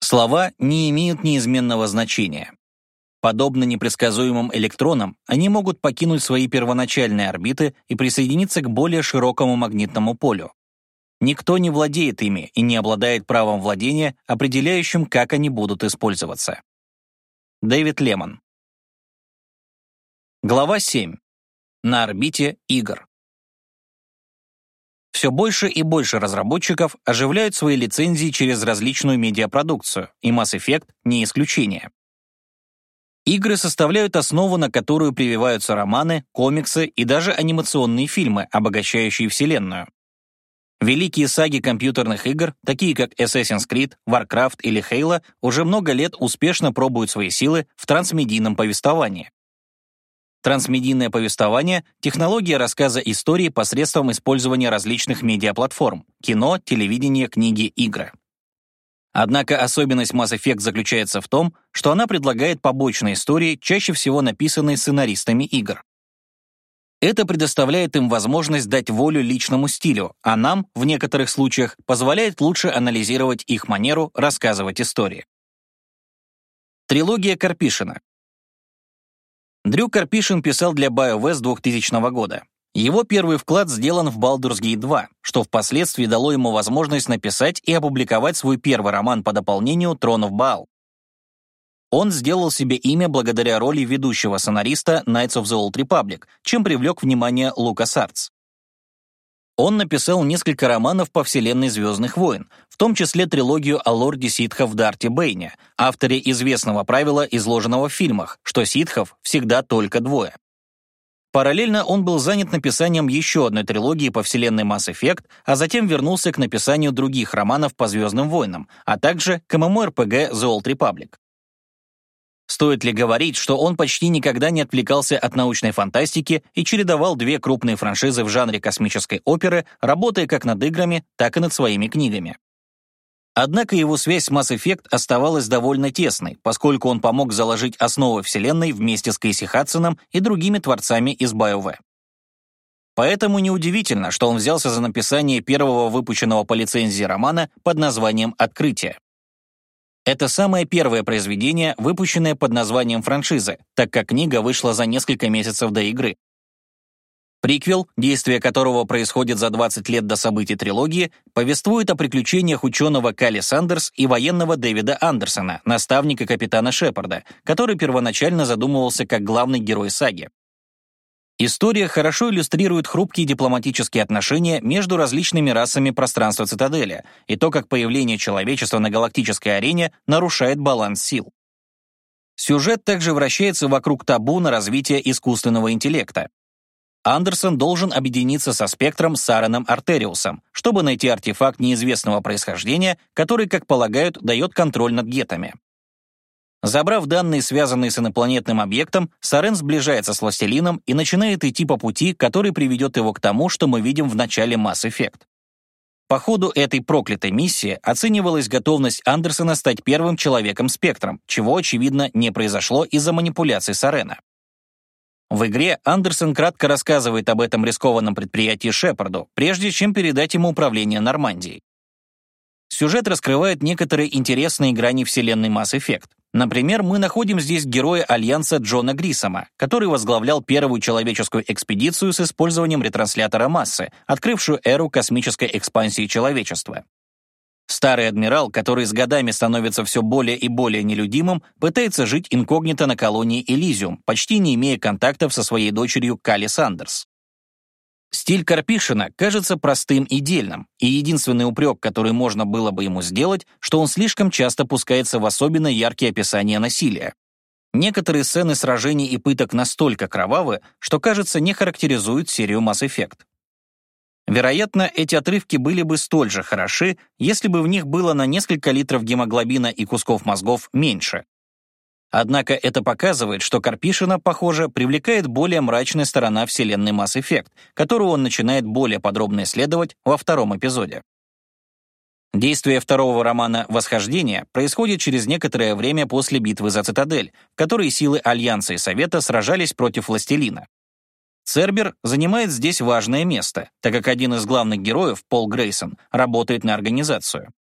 Слова не имеют неизменного значения. Подобно непредсказуемым электронам, они могут покинуть свои первоначальные орбиты и присоединиться к более широкому магнитному полю. Никто не владеет ими и не обладает правом владения, определяющим, как они будут использоваться. Дэвид Лемон. Глава 7. На орбите игр. Все больше и больше разработчиков оживляют свои лицензии через различную медиапродукцию, и Mass Effect не исключение. Игры составляют основу, на которую прививаются романы, комиксы и даже анимационные фильмы, обогащающие вселенную. Великие саги компьютерных игр, такие как Assassin's Creed, Warcraft или Halo, уже много лет успешно пробуют свои силы в трансмедийном повествовании. Трансмедийное повествование — технология рассказа истории посредством использования различных медиаплатформ — кино, телевидение, книги, игры. Однако особенность Mass Effect заключается в том, что она предлагает побочные истории, чаще всего написанные сценаристами игр. Это предоставляет им возможность дать волю личному стилю, а нам, в некоторых случаях, позволяет лучше анализировать их манеру рассказывать истории. Трилогия Карпишина. Дрю Карпишин писал для BioWare 2000 года. Его первый вклад сделан в Baldur's Gate 2, что впоследствии дало ему возможность написать и опубликовать свой первый роман по дополнению «Тронов Баал». Он сделал себе имя благодаря роли ведущего сценариста Knights of the Old Republic, чем привлек внимание LucasArts. Он написал несколько романов по вселенной «Звездных войн», в том числе трилогию о лорде ситхов Дарте Бэйне, авторе известного правила, изложенного в фильмах, что ситхов всегда только двое. Параллельно он был занят написанием еще одной трилогии по вселенной Mass Effect, а затем вернулся к написанию других романов по «Звездным войнам», а также к MMORPG The Old Republic. Стоит ли говорить, что он почти никогда не отвлекался от научной фантастики и чередовал две крупные франшизы в жанре космической оперы, работая как над играми, так и над своими книгами. Однако его связь с Mass Effect оставалась довольно тесной, поскольку он помог заложить основы вселенной вместе с Кейси Хадсоном и другими творцами из BioWare. Поэтому неудивительно, что он взялся за написание первого выпущенного по лицензии романа под названием «Открытие». Это самое первое произведение, выпущенное под названием франшизы, так как книга вышла за несколько месяцев до игры. Приквел, действие которого происходит за 20 лет до событий трилогии, повествует о приключениях ученого Калли Сандерс и военного Дэвида Андерсона, наставника капитана Шепарда, который первоначально задумывался как главный герой саги. История хорошо иллюстрирует хрупкие дипломатические отношения между различными расами пространства цитадели и то, как появление человечества на галактической арене нарушает баланс сил. Сюжет также вращается вокруг табу на развитие искусственного интеллекта. Андерсон должен объединиться со спектром Сареном Артериусом, чтобы найти артефакт неизвестного происхождения, который, как полагают, дает контроль над гетами. Забрав данные, связанные с инопланетным объектом, Сарен сближается с Властелином и начинает идти по пути, который приведет его к тому, что мы видим в начале Mass Effect. По ходу этой проклятой миссии оценивалась готовность Андерсона стать первым человеком-спектром, чего, очевидно, не произошло из-за манипуляций Сарена. В игре Андерсон кратко рассказывает об этом рискованном предприятии Шепарду, прежде чем передать ему управление Нормандией. Сюжет раскрывает некоторые интересные грани вселенной Mass Effect. Например, мы находим здесь героя Альянса Джона Грисома, который возглавлял первую человеческую экспедицию с использованием ретранслятора массы, открывшую эру космической экспансии человечества. Старый адмирал, который с годами становится все более и более нелюдимым, пытается жить инкогнито на колонии Элизиум, почти не имея контактов со своей дочерью Калли Сандерс. Стиль Карпишина кажется простым и дельным, и единственный упрек, который можно было бы ему сделать, что он слишком часто пускается в особенно яркие описания насилия. Некоторые сцены сражений и пыток настолько кровавы, что, кажется, не характеризуют серию Mass Effect. Вероятно, эти отрывки были бы столь же хороши, если бы в них было на несколько литров гемоглобина и кусков мозгов меньше, Однако это показывает, что Карпишина, похоже, привлекает более мрачная сторона вселенной Mass Effect, которую он начинает более подробно исследовать во втором эпизоде. Действие второго романа «Восхождение» происходит через некоторое время после битвы за Цитадель, в которой силы Альянса и Совета сражались против Властелина. Цербер занимает здесь важное место, так как один из главных героев, Пол Грейсон, работает на организацию.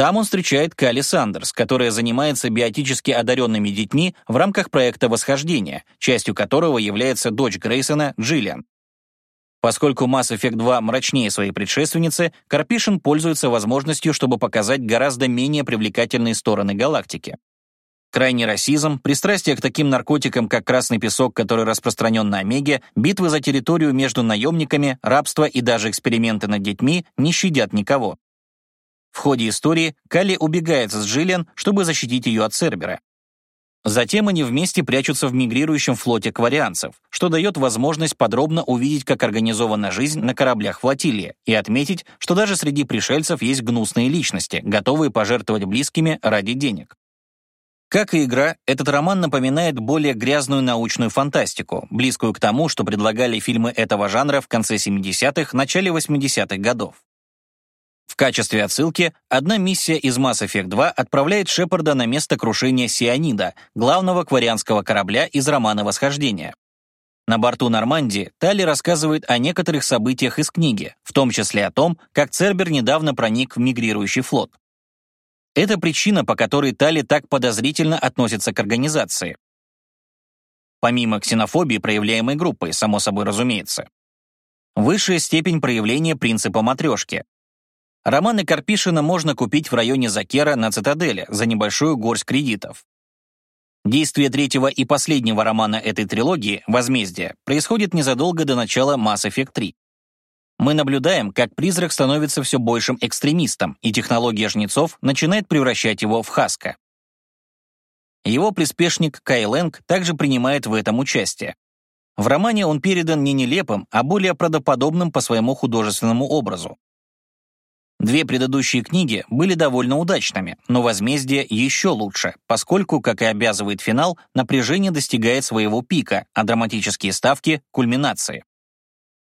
Там он встречает Калли Сандерс, которая занимается биотически одаренными детьми в рамках проекта «Восхождение», частью которого является дочь Грейсона Джиллиан. Поскольку Mass Effect 2 мрачнее своей предшественницы, Карпишин пользуется возможностью, чтобы показать гораздо менее привлекательные стороны галактики. Крайний расизм, пристрастие к таким наркотикам, как красный песок, который распространен на Омеге, битвы за территорию между наемниками, рабство и даже эксперименты над детьми не щадят никого. В ходе истории Калли убегает с Джиллиан, чтобы защитить ее от Цербера. Затем они вместе прячутся в мигрирующем флоте кварианцев, что дает возможность подробно увидеть, как организована жизнь на кораблях флотилии, и отметить, что даже среди пришельцев есть гнусные личности, готовые пожертвовать близкими ради денег. Как и игра, этот роман напоминает более грязную научную фантастику, близкую к тому, что предлагали фильмы этого жанра в конце 70-х, начале 80-х годов. Качестве отсылки, одна миссия из Mass Effect 2 отправляет Шепарда на место крушения Сионида, главного кварианского корабля из романа «Восхождение». На борту Нормандии Тали рассказывает о некоторых событиях из книги, в том числе о том, как Цербер недавно проник в мигрирующий флот. Это причина, по которой Тали так подозрительно относится к организации. Помимо ксенофобии, проявляемой группой, само собой разумеется. Высшая степень проявления принципа матрешки. Романы Карпишина можно купить в районе Закера на Цитадели за небольшую горсть кредитов. Действие третьего и последнего романа этой трилогии «Возмездие» происходит незадолго до начала Mass Effect 3 мы наблюдаем, как призрак становится все большим экстремистом, и технология жнецов начинает превращать его в Хаска. Его приспешник Кай Лэнг также принимает в этом участие. В романе он передан не нелепым, а более правдоподобным по своему художественному образу. Две предыдущие книги были довольно удачными, но «Возмездие» еще лучше, поскольку, как и обязывает финал, напряжение достигает своего пика, а драматические ставки — кульминации.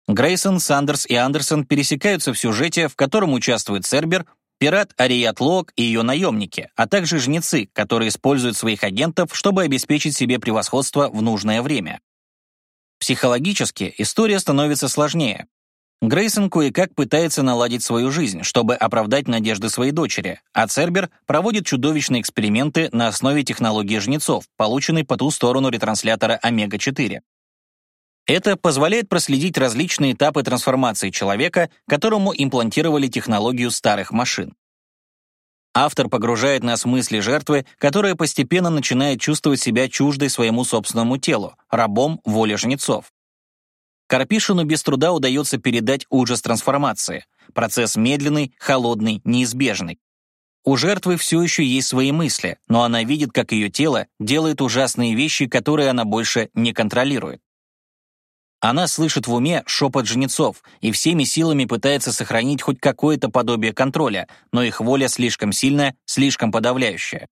Грейсон, Сандерс и Андерсон пересекаются в сюжете, в котором участвует Цербер, пират Ариат Лок и ее наемники, а также жнецы, которые используют своих агентов, чтобы обеспечить себе превосходство в нужное время. Психологически история становится сложнее. Грейсон кое-как пытается наладить свою жизнь, чтобы оправдать надежды своей дочери, а Цербер проводит чудовищные эксперименты на основе технологии жнецов, полученной по ту сторону ретранслятора Омега-4. Это позволяет проследить различные этапы трансформации человека, которому имплантировали технологию старых машин. Автор погружает нас в мысли жертвы, которая постепенно начинает чувствовать себя чуждой своему собственному телу, рабом воли жнецов. Карпишину без труда удается передать ужас трансформации. Процесс медленный, холодный, неизбежный. У жертвы все еще есть свои мысли, но она видит, как ее тело делает ужасные вещи, которые она больше не контролирует. Она слышит в уме шепот жнецов и всеми силами пытается сохранить хоть какое-то подобие контроля, но их воля слишком сильная, слишком подавляющая.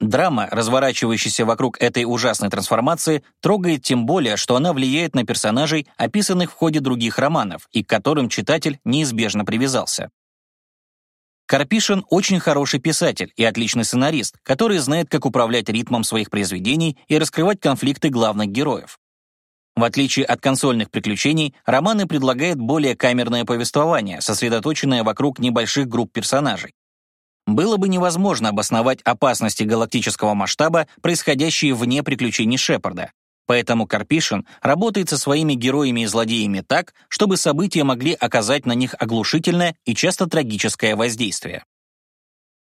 Драма, разворачивающаяся вокруг этой ужасной трансформации, трогает тем более, что она влияет на персонажей, описанных в ходе других романов, и к которым читатель неизбежно привязался. Карпишин очень хороший писатель и отличный сценарист, который знает, как управлять ритмом своих произведений и раскрывать конфликты главных героев. В отличие от консольных приключений, романы предлагают более камерное повествование, сосредоточенное вокруг небольших групп персонажей. Было бы невозможно обосновать опасности галактического масштаба, происходящие вне приключений Шепарда. Поэтому Карпишин работает со своими героями и злодеями так, чтобы события могли оказать на них оглушительное и часто трагическое воздействие.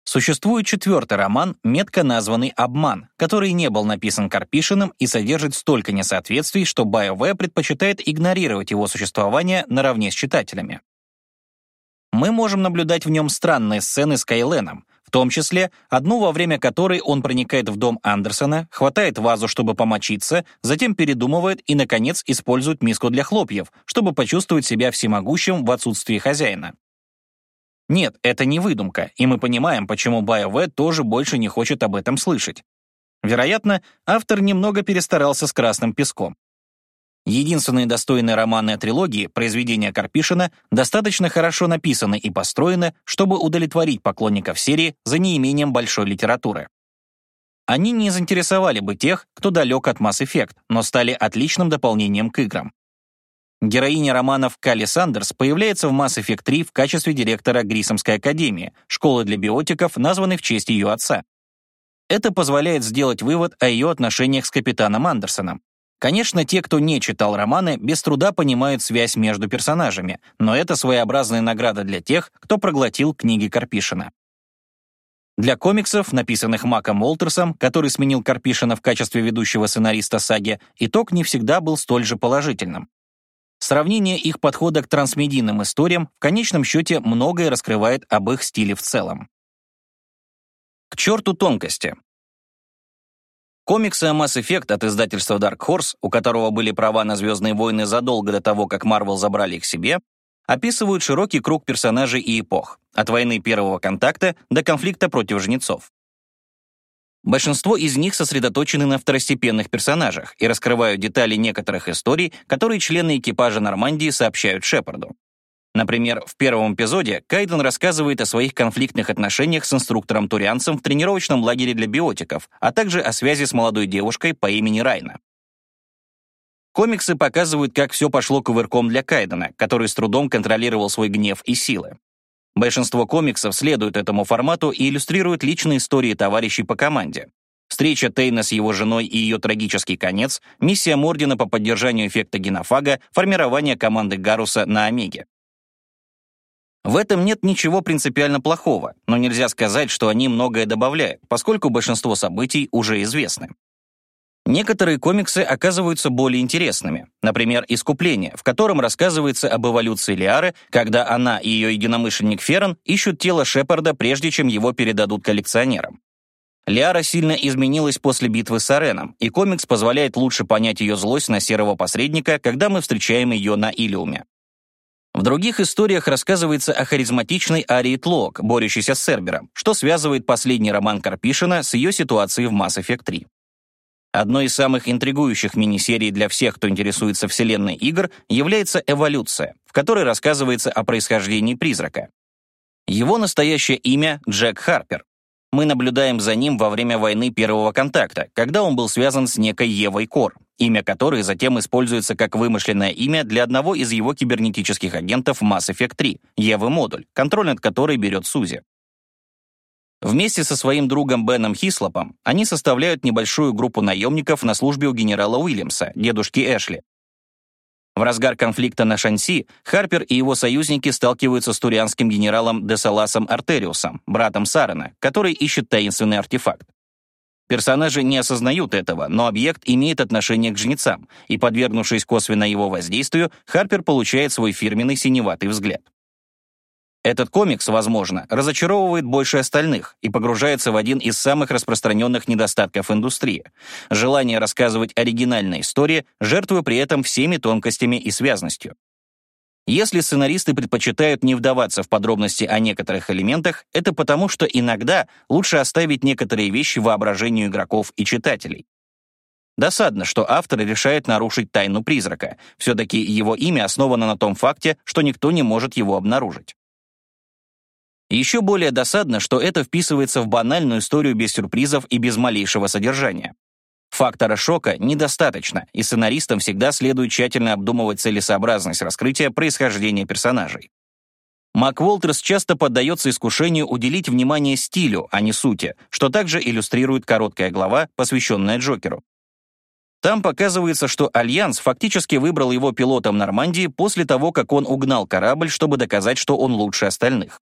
Существует четвертый роман, метко названный «Обман», который не был написан Карпишиным и содержит столько несоответствий, что BioWare предпочитает игнорировать его существование наравне с читателями. Мы можем наблюдать в нем странные сцены с Кайленом, в том числе одну, во время которой он проникает в дом Андерсона, хватает вазу, чтобы помочиться, затем передумывает и, наконец, использует миску для хлопьев, чтобы почувствовать себя всемогущим в отсутствии хозяина. Нет, это не выдумка, и мы понимаем, почему BioWare тоже больше не хочет об этом слышать. Вероятно, автор немного перестарался с красным песком. Единственные достойные романы трилогии, произведения Карпишина, достаточно хорошо написаны и построены, чтобы удовлетворить поклонников серии за неимением большой литературы. Они не заинтересовали бы тех, кто далек от Mass Effect, но стали отличным дополнением к играм. Героиня романов Калли Сандерс появляется в Mass Effect 3 в качестве директора Грисомской академии, школы для биотиков, названной в честь ее отца. Это позволяет сделать вывод о ее отношениях с капитаном Андерсоном. Конечно, те, кто не читал романы, без труда понимают связь между персонажами, но это своеобразная награда для тех, кто проглотил книги Карпишина. Для комиксов, написанных Маком Уолтерсом, который сменил Карпишина в качестве ведущего сценариста саги, итог не всегда был столь же положительным. Сравнение их подхода к трансмедийным историям в конечном счете многое раскрывает об их стиле в целом. К черту тонкости. Комиксы о Mass Effect от издательства Dark Horse, у которого были права на «Звездные войны» задолго до того, как Marvel забрали их себе, описывают широкий круг персонажей и эпох, от войны первого контакта до конфликта против жнецов. Большинство из них сосредоточены на второстепенных персонажах и раскрывают детали некоторых историй, которые члены экипажа Нормандии сообщают Шепарду. Например, в первом эпизоде Кайден рассказывает о своих конфликтных отношениях с инструктором-турианцем в тренировочном лагере для биотиков, а также о связи с молодой девушкой по имени Райна. Комиксы показывают, как все пошло кувырком для Кайдена, который с трудом контролировал свой гнев и силы. Большинство комиксов следуют этому формату и иллюстрируют личные истории товарищей по команде. Встреча Тейна с его женой и ее трагический конец, миссия Мордина по поддержанию эффекта генофага, формирование команды Гаруса на Омеге. В этом нет ничего принципиально плохого, но нельзя сказать, что они многое добавляют, поскольку большинство событий уже известны. Некоторые комиксы оказываются более интересными. Например, «Искупление», в котором рассказывается об эволюции Лиары, когда она и ее единомышленник Феррон ищут тело Шепарда, прежде чем его передадут коллекционерам. Лиара сильно изменилась после битвы с Ареном, и комикс позволяет лучше понять ее злость на серого посредника, когда мы встречаем ее на Илиуме. В других историях рассказывается о харизматичной Арии Тлок, борющейся с Сербером, что связывает последний роман Карпишина с ее ситуацией в Mass Effect 3. Одной из самых интригующих мини-серий для всех, кто интересуется вселенной игр, является «Эволюция», в которой рассказывается о происхождении призрака. Его настоящее имя — Джек Харпер. Мы наблюдаем за ним во время войны Первого контакта, когда он был связан с некой Евой Кор, имя которой затем используется как вымышленное имя для одного из его кибернетических агентов Mass Effect 3, Евы-модуль, контроль над которой берет Сузи. Вместе со своим другом Беном Хислопом они составляют небольшую группу наемников на службе у генерала Уильямса, дедушки Эшли. В разгар конфликта на Шанси Харпер и его союзники сталкиваются с турианским генералом Десаласом Артериусом, братом Сарена, который ищет таинственный артефакт. Персонажи не осознают этого, но объект имеет отношение к жнецам, и, подвергнувшись косвенно его воздействию, Харпер получает свой фирменный синеватый взгляд. Этот комикс, возможно, разочаровывает больше остальных и погружается в один из самых распространенных недостатков индустрии — желание рассказывать оригинальные истории, жертвуя при этом всеми тонкостями и связностью. Если сценаристы предпочитают не вдаваться в подробности о некоторых элементах, это потому, что иногда лучше оставить некоторые вещи воображению игроков и читателей. Досадно, что автор решает нарушить тайну призрака. Все-таки его имя основано на том факте, что никто не может его обнаружить. Еще более досадно, что это вписывается в банальную историю без сюрпризов и без малейшего содержания. Фактора шока недостаточно, и сценаристам всегда следует тщательно обдумывать целесообразность раскрытия происхождения персонажей. Мак Уолтерс часто поддается искушению уделить внимание стилю, а не сути, что также иллюстрирует короткая глава, посвященная Джокеру. Там показывается, что Альянс фактически выбрал его пилотом Нормандии после того, как он угнал корабль, чтобы доказать, что он лучше остальных.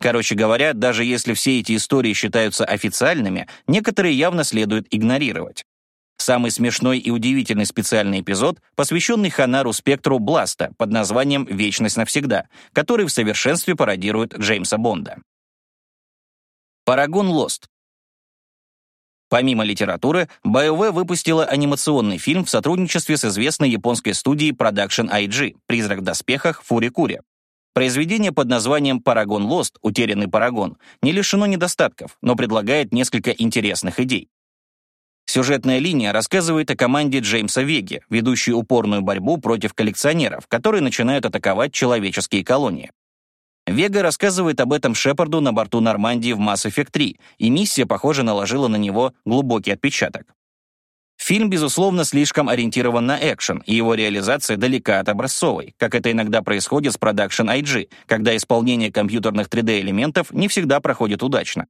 Короче говоря, даже если все эти истории считаются официальными, некоторые явно следует игнорировать. Самый смешной и удивительный специальный эпизод, посвященный Ханару Спектру Бласта под названием «Вечность навсегда», который в совершенстве пародирует Джеймса Бонда. Парагон Лост. Помимо литературы, BioWare выпустила анимационный фильм в сотрудничестве с известной японской студией Production IG «Призрак в доспехах. Фури-Кури». Произведение под названием «Парагон Лост. Утерянный Парагон» не лишено недостатков, но предлагает несколько интересных идей. Сюжетная линия рассказывает о команде Джеймса Веги, ведущей упорную борьбу против коллекционеров, которые начинают атаковать человеческие колонии. Вега рассказывает об этом Шепарду на борту Нормандии в Mass Effect 3, и миссия, похоже, наложила на него глубокий отпечаток. Фильм, безусловно, слишком ориентирован на экшен, и его реализация далека от образцовой, как это иногда происходит с Production IG, когда исполнение компьютерных 3D-элементов не всегда проходит удачно.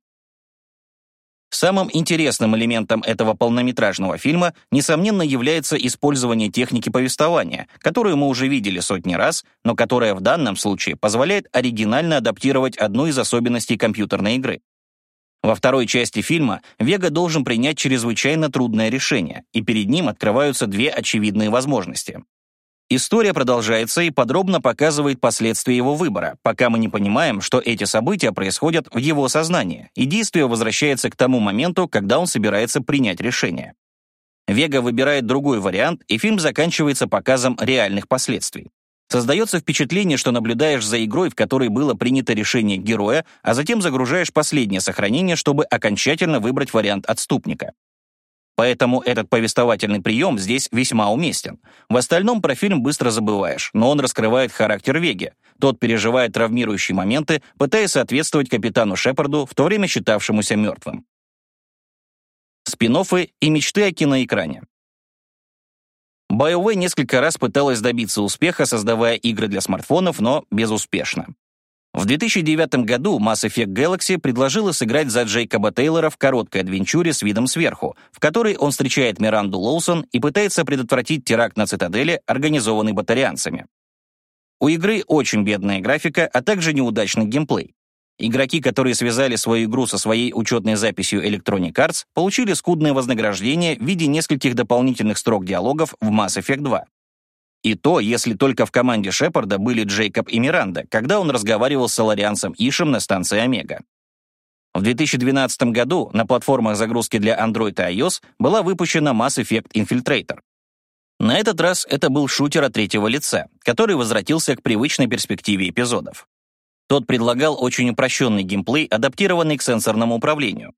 Самым интересным элементом этого полнометражного фильма, несомненно, является использование техники повествования, которую мы уже видели сотни раз, но которая в данном случае позволяет оригинально адаптировать одну из особенностей компьютерной игры. Во второй части фильма Вега должен принять чрезвычайно трудное решение, и перед ним открываются две очевидные возможности. История продолжается и подробно показывает последствия его выбора, пока мы не понимаем, что эти события происходят в его сознании, и действие возвращается к тому моменту, когда он собирается принять решение. Вега выбирает другой вариант, и фильм заканчивается показом реальных последствий. Создается впечатление, что наблюдаешь за игрой, в которой было принято решение героя, а затем загружаешь последнее сохранение, чтобы окончательно выбрать вариант отступника. Поэтому этот повествовательный прием здесь весьма уместен. В остальном про фильм быстро забываешь, но он раскрывает характер Веги. Тот переживает травмирующие моменты, пытаясь соответствовать капитану Шепарду, в то время считавшемуся мертвым. спин и мечты о киноэкране. BioWare несколько раз пыталась добиться успеха, создавая игры для смартфонов, но безуспешно. В 2009 году Mass Effect Galaxy предложила сыграть за Джейкоба Тейлора в короткой адвенчуре с видом сверху, в которой он встречает Миранду Лоусон и пытается предотвратить теракт на цитадели, организованный батарианцами. У игры очень бедная графика, а также неудачный геймплей. Игроки, которые связали свою игру со своей учетной записью Electronic Arts, получили скудное вознаграждение в виде нескольких дополнительных строк диалогов в Mass Effect 2. И то, если только в команде Шепарда были Джейкоб и Миранда, когда он разговаривал с соларианцем Ишем на станции Омега. В 2012 году на платформах загрузки для Android и iOS была выпущена Mass Effect Infiltrator. На этот раз это был шутер от третьего лица, который возвратился к привычной перспективе эпизодов. Тот предлагал очень упрощенный геймплей, адаптированный к сенсорному управлению.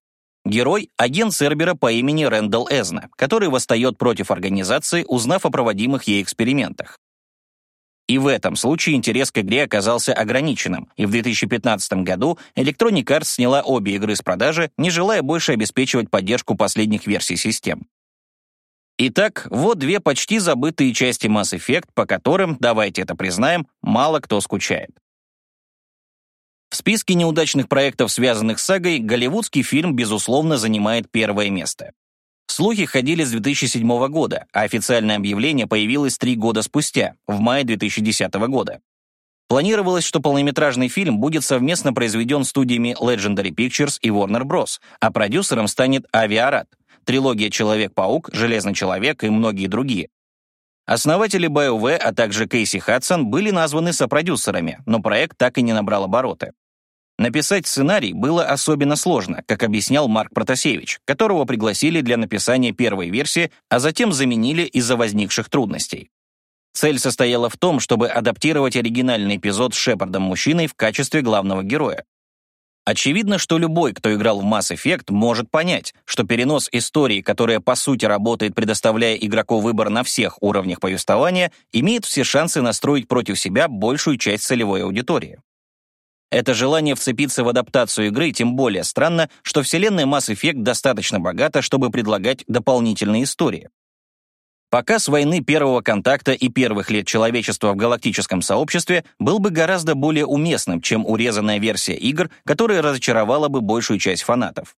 Герой — агент Цербера по имени Рэндалл Эзна, который восстает против организации, узнав о проводимых ей экспериментах. И в этом случае интерес к игре оказался ограниченным, и в 2015 году Electronic Arts сняла обе игры с продажи, не желая больше обеспечивать поддержку последних версий систем. Итак, вот две почти забытые части Mass Effect, по которым, давайте это признаем, мало кто скучает. В списке неудачных проектов, связанных с сагой, голливудский фильм, безусловно, занимает первое место. Слухи ходили с 2007 года, а официальное объявление появилось три года спустя, в мае 2010 года. Планировалось, что полнометражный фильм будет совместно произведен студиями Legendary Pictures и Warner Bros., а продюсером станет Авиарат, трилогия «Человек-паук», «Железный человек» и многие другие. Основатели BioWare, а также Кейси Хадсон были названы сопродюсерами, но проект так и не набрал обороты. Написать сценарий было особенно сложно, как объяснял Марк Протасевич, которого пригласили для написания первой версии, а затем заменили из-за возникших трудностей. Цель состояла в том, чтобы адаптировать оригинальный эпизод с Шепардом-мужчиной в качестве главного героя. Очевидно, что любой, кто играл в Mass Effect, может понять, что перенос истории, которая по сути работает, предоставляя игроку выбор на всех уровнях повествования, имеет все шансы настроить против себя большую часть целевой аудитории. Это желание вцепиться в адаптацию игры тем более странно, что вселенная Mass Effect достаточно богата, чтобы предлагать дополнительные истории. Показ войны первого контакта и первых лет человечества в галактическом сообществе был бы гораздо более уместным, чем урезанная версия игр, которая разочаровала бы большую часть фанатов.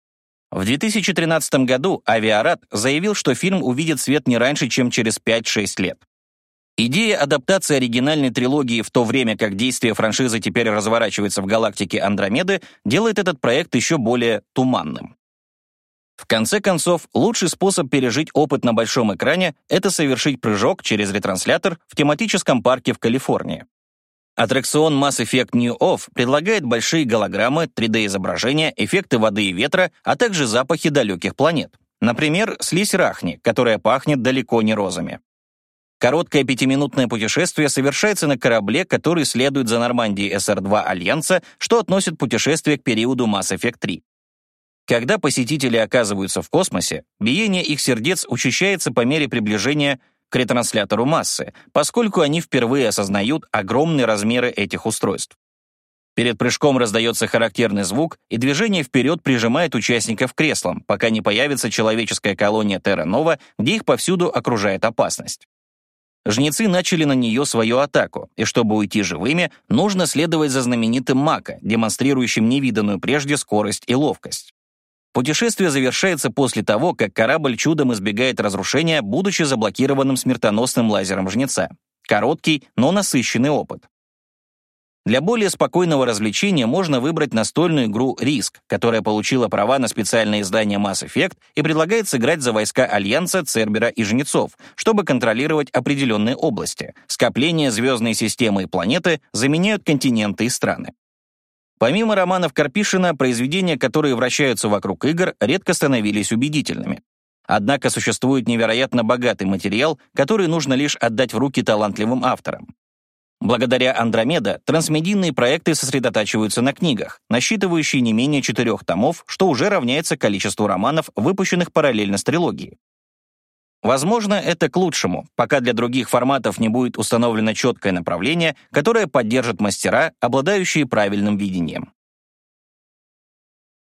В 2013 году Авиарат заявил, что фильм увидит свет не раньше, чем через 5-6 лет. Идея адаптации оригинальной трилогии в то время, как действие франшизы теперь разворачивается в галактике Андромеды, делает этот проект еще более туманным. В конце концов, лучший способ пережить опыт на большом экране — это совершить прыжок через ретранслятор в тематическом парке в Калифорнии. Аттракцион Mass Effect New Off предлагает большие голограммы, 3D-изображения, эффекты воды и ветра, а также запахи далеких планет. Например, слизь рахни, которая пахнет далеко не розами. Короткое пятиминутное путешествие совершается на корабле, который следует за Нормандией СР-2 Альянса, что относит путешествие к периоду Mass Effect 3. Когда посетители оказываются в космосе, биение их сердец учащается по мере приближения к ретранслятору массы, поскольку они впервые осознают огромные размеры этих устройств. Перед прыжком раздается характерный звук, и движение вперед прижимает участников к креслам, пока не появится человеческая колония Терра-Нова, где их повсюду окружает опасность. Жнецы начали на нее свою атаку, и чтобы уйти живыми, нужно следовать за знаменитым Мака, демонстрирующим невиданную прежде скорость и ловкость. Путешествие завершается после того, как корабль чудом избегает разрушения, будучи заблокированным смертоносным лазером Жнеца. Короткий, но насыщенный опыт. Для более спокойного развлечения можно выбрать настольную игру «Риск», которая получила права на специальное издание Mass Effect и предлагает сыграть за войска Альянса, Цербера и Жнецов, чтобы контролировать определенные области. Скопления, звездные системы и планеты заменяют континенты и страны. Помимо романов Карпишина, произведения, которые вращаются вокруг игр, редко становились убедительными. Однако существует невероятно богатый материал, который нужно лишь отдать в руки талантливым авторам. Благодаря Андромеда трансмедийные проекты сосредотачиваются на книгах, насчитывающие не менее четырех томов, что уже равняется количеству романов, выпущенных параллельно с трилогией. Возможно, это к лучшему, пока для других форматов не будет установлено четкое направление, которое поддержит мастера, обладающие правильным видением.